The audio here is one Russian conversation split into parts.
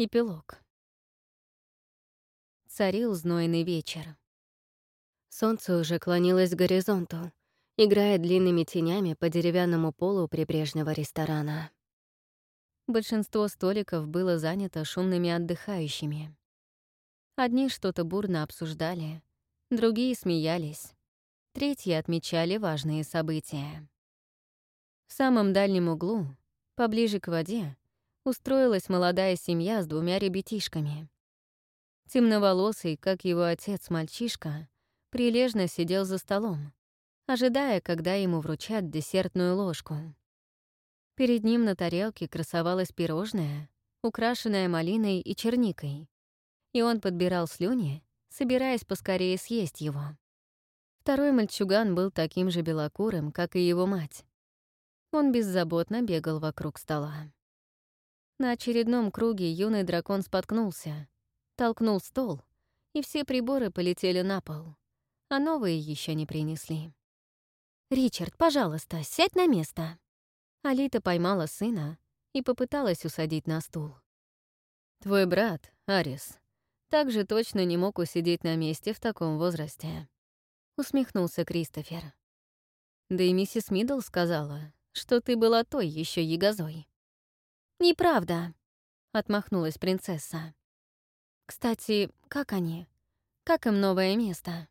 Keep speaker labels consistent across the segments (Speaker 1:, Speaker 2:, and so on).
Speaker 1: Эпилог. Царил знойный вечер. Солнце уже клонилось к горизонту, играя длинными тенями по деревянному полу прибрежного ресторана. Большинство столиков было занято шумными отдыхающими. Одни что-то бурно обсуждали, другие смеялись, третьи отмечали важные события. В самом дальнем углу, поближе к воде, устроилась молодая семья с двумя ребятишками. Темноволосый, как его отец, мальчишка, прилежно сидел за столом, ожидая, когда ему вручат десертную ложку. Перед ним на тарелке красовалось пирожное, украшенное малиной и черникой, и он подбирал слюни, собираясь поскорее съесть его. Второй мальчуган был таким же белокурым, как и его мать. Он беззаботно бегал вокруг стола. На очередном круге юный дракон споткнулся, толкнул стол, и все приборы полетели на пол, а новые еще не принесли. «Ричард, пожалуйста, сядь на место!» Алита поймала сына и попыталась усадить на стул. «Твой брат, Арис, также точно не мог усидеть на месте в таком возрасте», — усмехнулся Кристофер. «Да и миссис Мидл сказала, что ты была той еще ягозой». «Неправда», — отмахнулась принцесса. «Кстати, как они? Как им новое место?»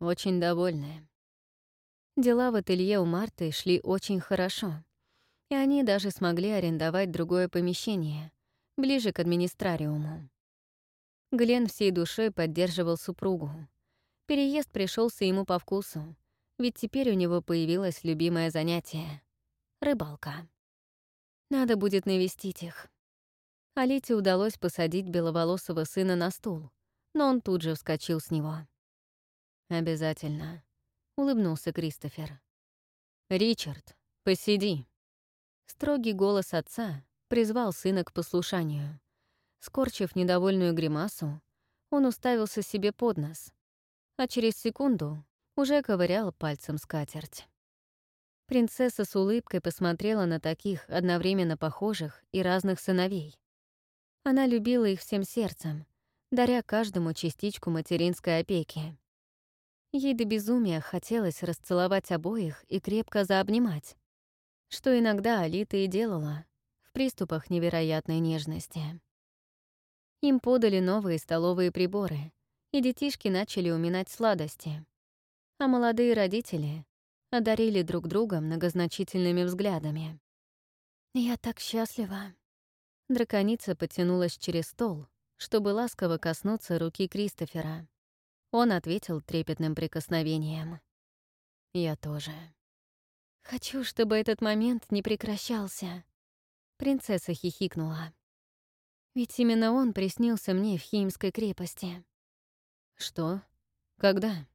Speaker 1: «Очень довольны». Дела в ателье у Марты шли очень хорошо, и они даже смогли арендовать другое помещение, ближе к администрариуму. Глен всей душой поддерживал супругу. Переезд пришелся ему по вкусу, ведь теперь у него появилось любимое занятие — рыбалка. Надо будет навестить их. Алите удалось посадить беловолосого сына на стул, но он тут же вскочил с него. «Обязательно», — улыбнулся Кристофер. «Ричард, посиди». Строгий голос отца призвал сына к послушанию. Скорчив недовольную гримасу, он уставился себе под нос, а через секунду уже ковырял пальцем скатерть. Принцесса с улыбкой посмотрела на таких одновременно похожих и разных сыновей. Она любила их всем сердцем, даря каждому частичку материнской опеки. Ей до безумия хотелось расцеловать обоих и крепко заобнимать, что иногда Алита и делала в приступах невероятной нежности. Им подали новые столовые приборы, и детишки начали уминать сладости. А молодые родители одарили друг друга многозначительными взглядами. «Я так счастлива». Драконица потянулась через стол, чтобы ласково коснуться руки Кристофера. Он ответил трепетным прикосновением. «Я тоже». «Хочу, чтобы этот момент не прекращался». Принцесса хихикнула. «Ведь именно он приснился мне в Химской крепости». «Что? Когда?»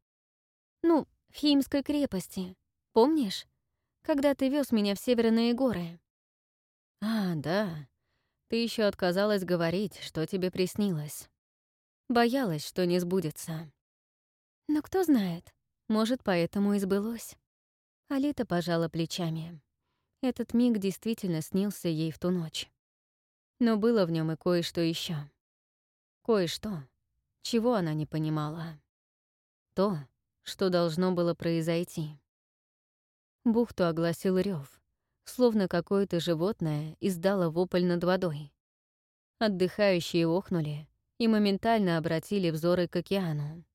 Speaker 1: «Ну, в Химской крепости. Помнишь, когда ты вез меня в Северные горы?» «А, да. Ты еще отказалась говорить, что тебе приснилось. Боялась, что не сбудется». «Но кто знает, может, поэтому и сбылось». Алита пожала плечами. Этот миг действительно снился ей в ту ночь. Но было в нем и кое-что еще. Кое-что, чего она не понимала. То, что должно было произойти. Бухту огласил рев, словно какое-то животное издало вопль над водой. Отдыхающие охнули и моментально обратили взоры к океану.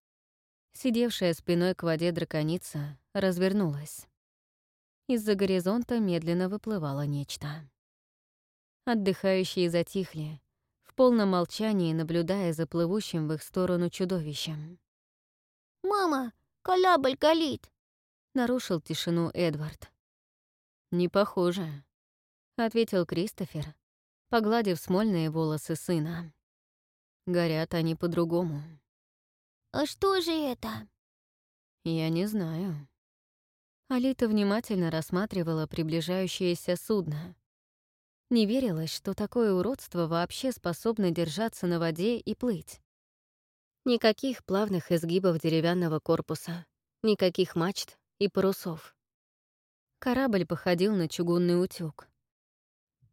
Speaker 1: Сидевшая спиной к воде драконица развернулась. Из-за горизонта медленно выплывало нечто. Отдыхающие затихли, в полном молчании наблюдая за плывущим в их сторону чудовищем.
Speaker 2: «Мама, корабль горит!»
Speaker 1: Нарушил тишину Эдвард. «Не похоже», — ответил Кристофер, погладив смольные волосы сына. «Горят они по-другому».
Speaker 2: «А что же это?»
Speaker 1: «Я не знаю». Алита внимательно рассматривала приближающееся судно. Не верилось, что такое уродство вообще способно держаться на воде и плыть. Никаких плавных изгибов деревянного корпуса, никаких мачт, и парусов. Корабль походил на чугунный утюг.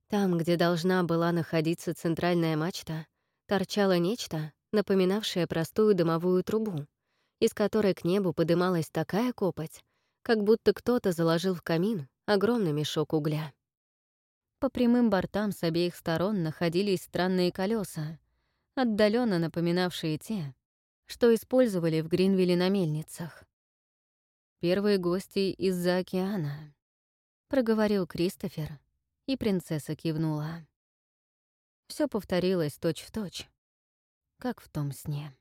Speaker 1: Там, где должна была находиться центральная мачта, торчало нечто, напоминавшее простую дымовую трубу, из которой к небу подымалась такая копоть, как будто кто-то заложил в камин огромный мешок угля. По прямым бортам с обеих сторон находились странные колеса, отдаленно напоминавшие те, что использовали в Гринвилле на мельницах. «Первые гости из-за океана», — проговорил Кристофер, и принцесса кивнула. Все повторилось точь-в-точь, точь, как в том сне.